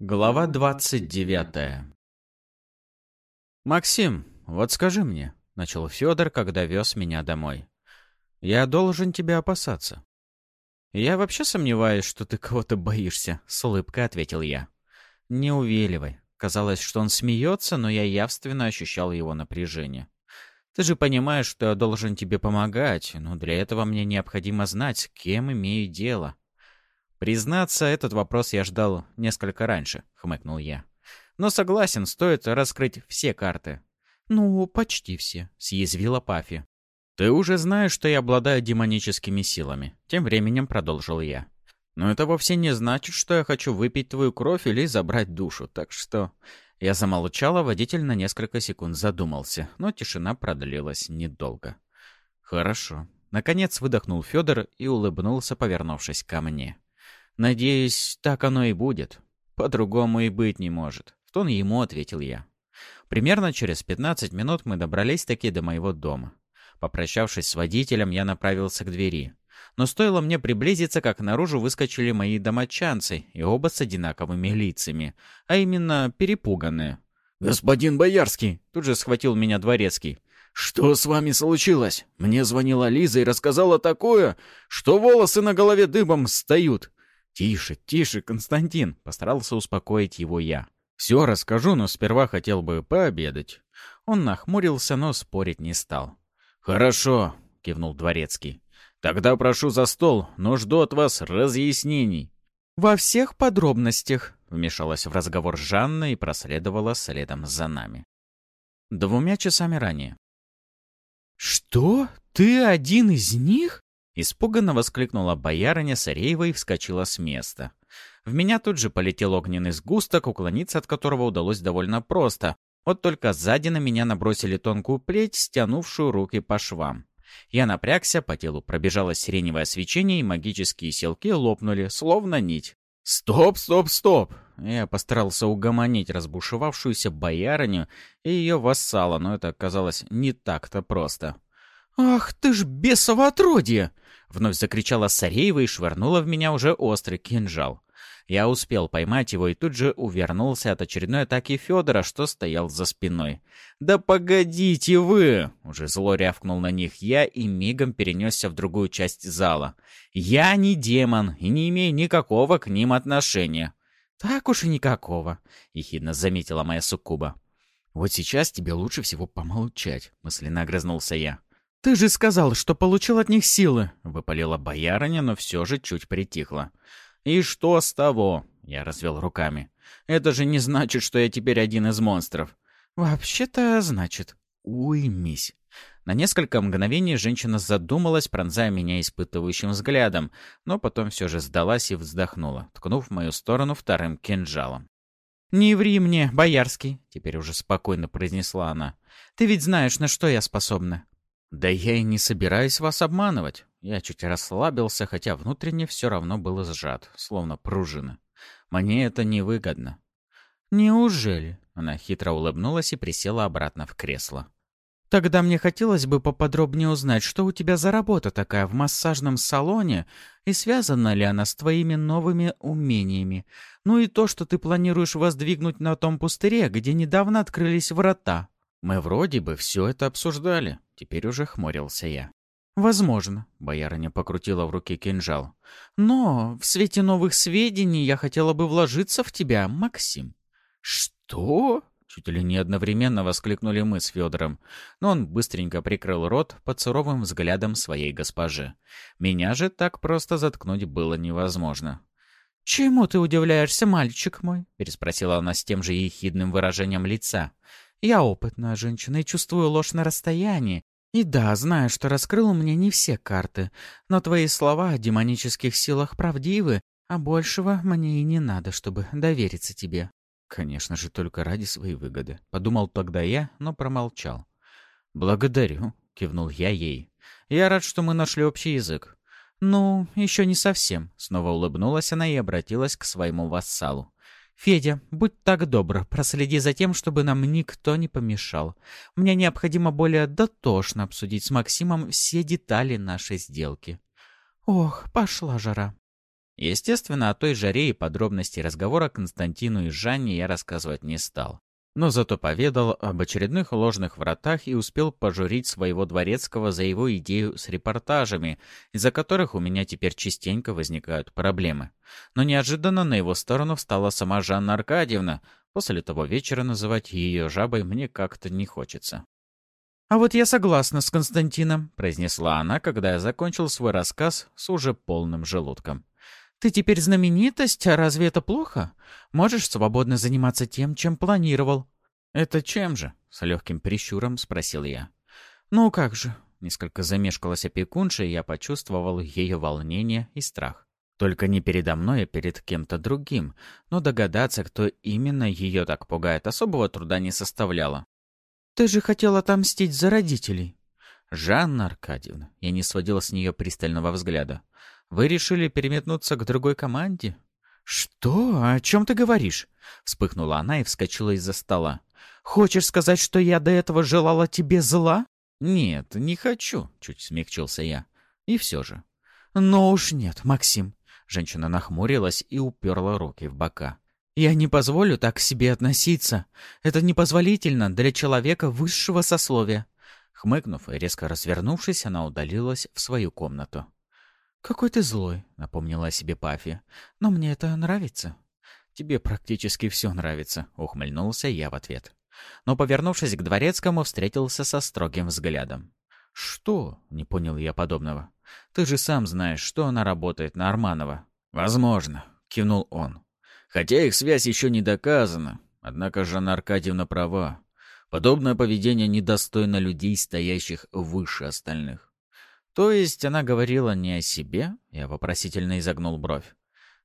Глава 29 «Максим, вот скажи мне», — начал Федор, когда вез меня домой. «Я должен тебя опасаться». «Я вообще сомневаюсь, что ты кого-то боишься», — с улыбкой ответил я. «Не увиливай». Казалось, что он смеется, но я явственно ощущал его напряжение. «Ты же понимаешь, что я должен тебе помогать, но для этого мне необходимо знать, с кем имею дело». «Признаться, этот вопрос я ждал несколько раньше», — хмыкнул я. «Но согласен, стоит раскрыть все карты». «Ну, почти все», — съязвила Пафи. «Ты уже знаешь, что я обладаю демоническими силами», — тем временем продолжил я. «Но это вовсе не значит, что я хочу выпить твою кровь или забрать душу, так что...» Я замолчал, а водитель на несколько секунд задумался, но тишина продлилась недолго. «Хорошо». Наконец выдохнул Федор и улыбнулся, повернувшись ко мне. «Надеюсь, так оно и будет. По-другому и быть не может», — в тон ему ответил я. Примерно через 15 минут мы добрались таки до моего дома. Попрощавшись с водителем, я направился к двери. Но стоило мне приблизиться, как наружу выскочили мои домочанцы, и оба с одинаковыми лицами, а именно перепуганные. «Господин Боярский!» — тут же схватил меня дворецкий. «Что с вами случилось? Мне звонила Лиза и рассказала такое, что волосы на голове дыбом встают. «Тише, тише, Константин!» — постарался успокоить его я. «Все расскажу, но сперва хотел бы пообедать». Он нахмурился, но спорить не стал. «Хорошо», — кивнул Дворецкий. «Тогда прошу за стол, но жду от вас разъяснений». «Во всех подробностях», — вмешалась в разговор Жанна и проследовала следом за нами. Двумя часами ранее. «Что? Ты один из них?» Испуганно воскликнула боярыня Сареева и вскочила с места. В меня тут же полетел огненный сгусток, уклониться от которого удалось довольно просто. Вот только сзади на меня набросили тонкую плеть, стянувшую руки по швам. Я напрягся, по телу пробежало сиреневое свечение, и магические селки лопнули, словно нить. «Стоп, стоп, стоп!» Я постарался угомонить разбушевавшуюся боярыню и ее вассала, но это оказалось не так-то просто. «Ах ты ж бесово отродье!» — вновь закричала Сареева и швырнула в меня уже острый кинжал. Я успел поймать его и тут же увернулся от очередной атаки Федора, что стоял за спиной. «Да погодите вы!» — уже зло рявкнул на них я и мигом перенесся в другую часть зала. «Я не демон и не имею никакого к ним отношения». «Так уж и никакого», — ехидно заметила моя суккуба. «Вот сейчас тебе лучше всего помолчать», — мысленно огрызнулся я. «Ты же сказал, что получил от них силы!» — выпалила боярыня, но все же чуть притихла. «И что с того?» — я развел руками. «Это же не значит, что я теперь один из монстров». «Вообще-то значит. Уймись». На несколько мгновений женщина задумалась, пронзая меня испытывающим взглядом, но потом все же сдалась и вздохнула, ткнув в мою сторону вторым кинжалом. «Не ври мне, Боярский», — теперь уже спокойно произнесла она. «Ты ведь знаешь, на что я способна. «Да я и не собираюсь вас обманывать». Я чуть расслабился, хотя внутренне все равно было сжат, словно пружина. Мне это невыгодно. «Неужели?» Она хитро улыбнулась и присела обратно в кресло. «Тогда мне хотелось бы поподробнее узнать, что у тебя за работа такая в массажном салоне, и связана ли она с твоими новыми умениями. Ну и то, что ты планируешь воздвигнуть на том пустыре, где недавно открылись врата». Мы вроде бы все это обсуждали. Теперь уже хмурился я. «Возможно», — боярыня покрутила в руке кинжал. «Но в свете новых сведений я хотела бы вложиться в тебя, Максим». «Что?» — чуть ли не одновременно воскликнули мы с Федором. Но он быстренько прикрыл рот под суровым взглядом своей госпожи. Меня же так просто заткнуть было невозможно. «Чему ты удивляешься, мальчик мой?» — переспросила она с тем же ехидным выражением лица. «Я опытная женщина и чувствую ложь на расстоянии, и да, знаю, что раскрыл мне не все карты, но твои слова о демонических силах правдивы, а большего мне и не надо, чтобы довериться тебе. Конечно же, только ради своей выгоды. Подумал тогда я, но промолчал. Благодарю, кивнул я ей. Я рад, что мы нашли общий язык. Ну, еще не совсем. Снова улыбнулась она и обратилась к своему вассалу. «Федя, будь так добр, проследи за тем, чтобы нам никто не помешал. Мне необходимо более дотошно обсудить с Максимом все детали нашей сделки». «Ох, пошла жара». Естественно, о той жаре и подробности разговора Константину и Жанне я рассказывать не стал. Но зато поведал об очередных ложных вратах и успел пожурить своего дворецкого за его идею с репортажами, из-за которых у меня теперь частенько возникают проблемы. Но неожиданно на его сторону встала сама Жанна Аркадьевна. После того вечера называть ее жабой мне как-то не хочется. «А вот я согласна с Константином», — произнесла она, когда я закончил свой рассказ с уже полным желудком. Ты теперь знаменитость, а разве это плохо? Можешь свободно заниматься тем, чем планировал». «Это чем же?» — с легким прищуром спросил я. «Ну как же?» — несколько замешкалась опекунша, и я почувствовал ее волнение и страх. Только не передо мной, а перед кем-то другим. Но догадаться, кто именно ее так пугает, особого труда не составляло. «Ты же хотел отомстить за родителей». «Жанна Аркадьевна», я не сводила с нее пристального взгляда. Вы решили переметнуться к другой команде?» «Что? О чем ты говоришь?» Вспыхнула она и вскочила из-за стола. «Хочешь сказать, что я до этого желала тебе зла?» «Нет, не хочу», — чуть смягчился я. «И все же». «Но уж нет, Максим». Женщина нахмурилась и уперла руки в бока. «Я не позволю так к себе относиться. Это непозволительно для человека высшего сословия». Хмыкнув и резко развернувшись, она удалилась в свою комнату. «Какой ты злой», — напомнила себе Пафи. «Но мне это нравится». «Тебе практически все нравится», — ухмыльнулся я в ответ. Но, повернувшись к дворецкому, встретился со строгим взглядом. «Что?» — не понял я подобного. «Ты же сам знаешь, что она работает на Арманова». «Возможно», — кивнул он. «Хотя их связь еще не доказана. Однако Жанна Аркадьевна права. Подобное поведение недостойно людей, стоящих выше остальных. То есть она говорила не о себе? Я вопросительно изогнул бровь.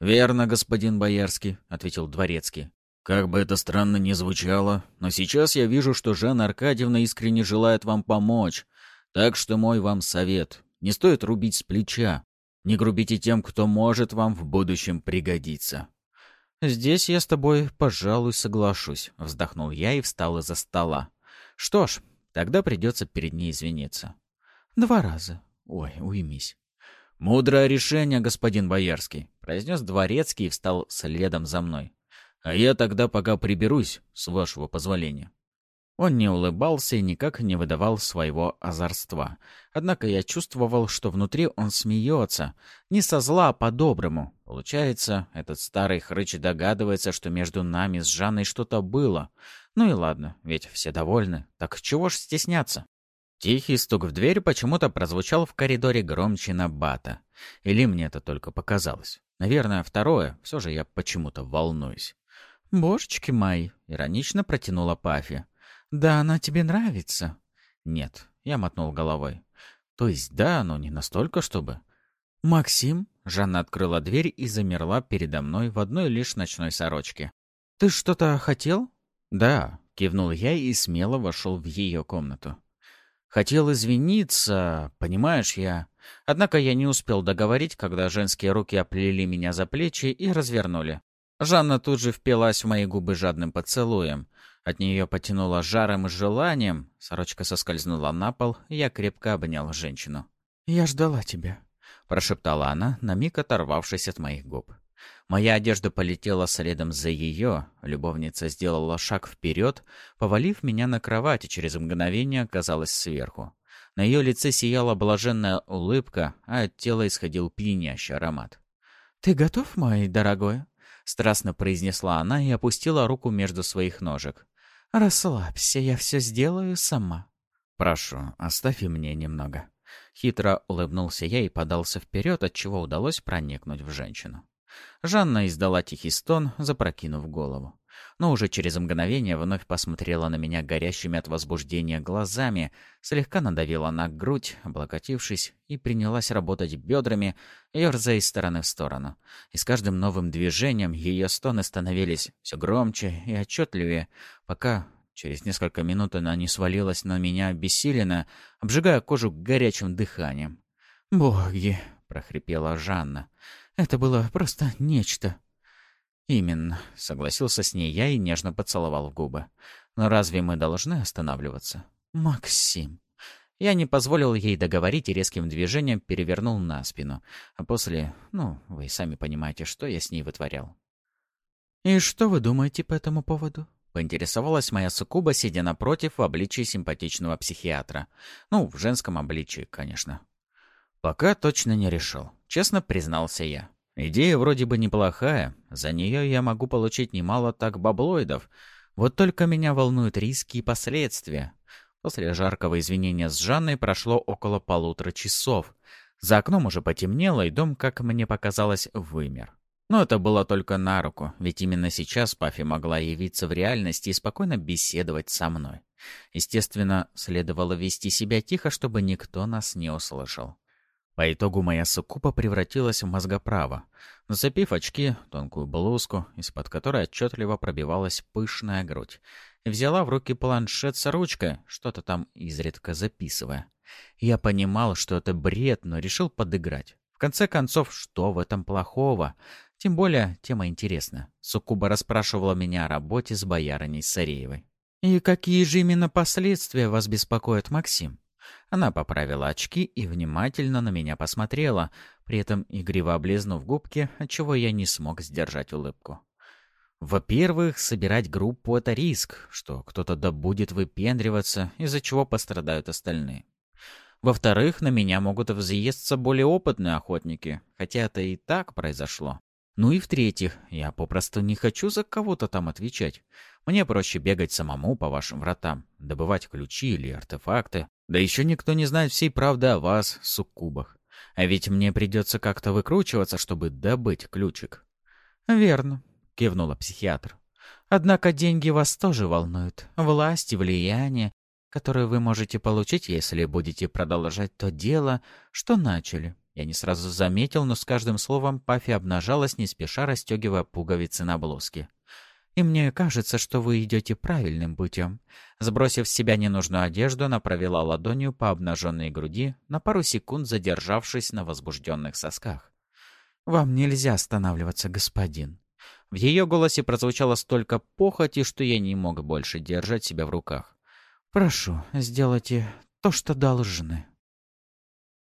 «Верно, господин Боярский», — ответил Дворецкий. «Как бы это странно ни звучало, но сейчас я вижу, что Жанна Аркадьевна искренне желает вам помочь. Так что мой вам совет. Не стоит рубить с плеча. Не грубите тем, кто может вам в будущем пригодиться». «Здесь я с тобой, пожалуй, соглашусь», — вздохнул я и встал из-за стола. «Что ж, тогда придется перед ней извиниться». «Два раза», Ой, уймись. «Мудрое решение, господин Боярский», — произнес дворецкий и встал следом за мной. «А я тогда пока приберусь, с вашего позволения». Он не улыбался и никак не выдавал своего озорства. Однако я чувствовал, что внутри он смеется. Не со зла, а по-доброму. Получается, этот старый хрыч догадывается, что между нами с Жанной что-то было. Ну и ладно, ведь все довольны. Так чего ж стесняться? Тихий стук в дверь почему-то прозвучал в коридоре громче на бата. Или мне это только показалось. Наверное, второе. Все же я почему-то волнуюсь. «Божечки мои!» — иронично протянула Пафи. «Да она тебе нравится?» «Нет», — я мотнул головой. «То есть да, но не настолько, чтобы...» «Максим?» — Жанна открыла дверь и замерла передо мной в одной лишь ночной сорочке. «Ты что-то хотел?» «Да», — кивнул я и смело вошел в ее комнату. Хотел извиниться, понимаешь, я... Однако я не успел договорить, когда женские руки оплели меня за плечи и развернули. Жанна тут же впилась в мои губы жадным поцелуем. От нее потянуло жаром и желанием. Сорочка соскользнула на пол, я крепко обнял женщину. «Я ждала тебя», — прошептала она, на миг оторвавшись от моих губ. Моя одежда полетела следом за ее, любовница сделала шаг вперед, повалив меня на кровать и через мгновение оказалась сверху. На ее лице сияла блаженная улыбка, а от тела исходил пьянящий аромат. «Ты готов, мой дорогой?» — страстно произнесла она и опустила руку между своих ножек. «Расслабься, я все сделаю сама». «Прошу, оставь и мне немного». Хитро улыбнулся я и подался вперед, отчего удалось проникнуть в женщину. Жанна издала тихий стон, запрокинув голову. Но уже через мгновение вновь посмотрела на меня горящими от возбуждения глазами, слегка надавила на грудь, облокотившись, и принялась работать бедрами, ерзая из стороны в сторону. И с каждым новым движением ее стоны становились все громче и отчетливее, пока через несколько минут она не свалилась на меня обессиленно, обжигая кожу горячим дыханием. «Боги!» — прохрипела Жанна. Это было просто нечто. «Именно», — согласился с ней я и нежно поцеловал в губы. «Но разве мы должны останавливаться?» «Максим». Я не позволил ей договорить и резким движением перевернул на спину. А после, ну, вы сами понимаете, что я с ней вытворял. «И что вы думаете по этому поводу?» — поинтересовалась моя суккуба, сидя напротив в обличии симпатичного психиатра. Ну, в женском обличии, конечно. «Пока точно не решил», — честно признался я. «Идея вроде бы неплохая. За нее я могу получить немало так баблоидов. Вот только меня волнуют риски и последствия. После жаркого извинения с Жанной прошло около полутора часов. За окном уже потемнело, и дом, как мне показалось, вымер. Но это было только на руку, ведь именно сейчас Пафи могла явиться в реальности и спокойно беседовать со мной. Естественно, следовало вести себя тихо, чтобы никто нас не услышал. По итогу моя суккуба превратилась в мозгоправо. Нацепив очки, тонкую блузку, из-под которой отчетливо пробивалась пышная грудь, взяла в руки планшет с ручкой, что-то там изредка записывая. Я понимал, что это бред, но решил подыграть. В конце концов, что в этом плохого? Тем более, тема интересна. Суккуба расспрашивала меня о работе с боярыней Сареевой. «И какие же именно последствия вас беспокоят, Максим?» Она поправила очки и внимательно на меня посмотрела, при этом игриво облизнув губки, отчего я не смог сдержать улыбку. Во-первых, собирать группу — это риск, что кто-то да будет выпендриваться, из-за чего пострадают остальные. Во-вторых, на меня могут взъесться более опытные охотники, хотя это и так произошло. Ну и в-третьих, я попросту не хочу за кого-то там отвечать. Мне проще бегать самому по вашим вратам, добывать ключи или артефакты. Да еще никто не знает всей правды о вас, суккубах. А ведь мне придется как-то выкручиваться, чтобы добыть ключик. Верно кивнула психиатр. Однако деньги вас тоже волнуют. Власть и влияние, которое вы можете получить, если будете продолжать то дело, что начали. Я не сразу заметил, но с каждым словом Пафи обнажалась, не спеша расстегивая пуговицы на блузке. И мне кажется, что вы идете правильным путем. Сбросив с себя ненужную одежду, она провела ладонью по обнаженной груди, на пару секунд задержавшись на возбужденных сосках. «Вам нельзя останавливаться, господин. В ее голосе прозвучало столько похоти, что я не мог больше держать себя в руках. «Прошу, сделайте то, что должны».